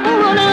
I'm rolling.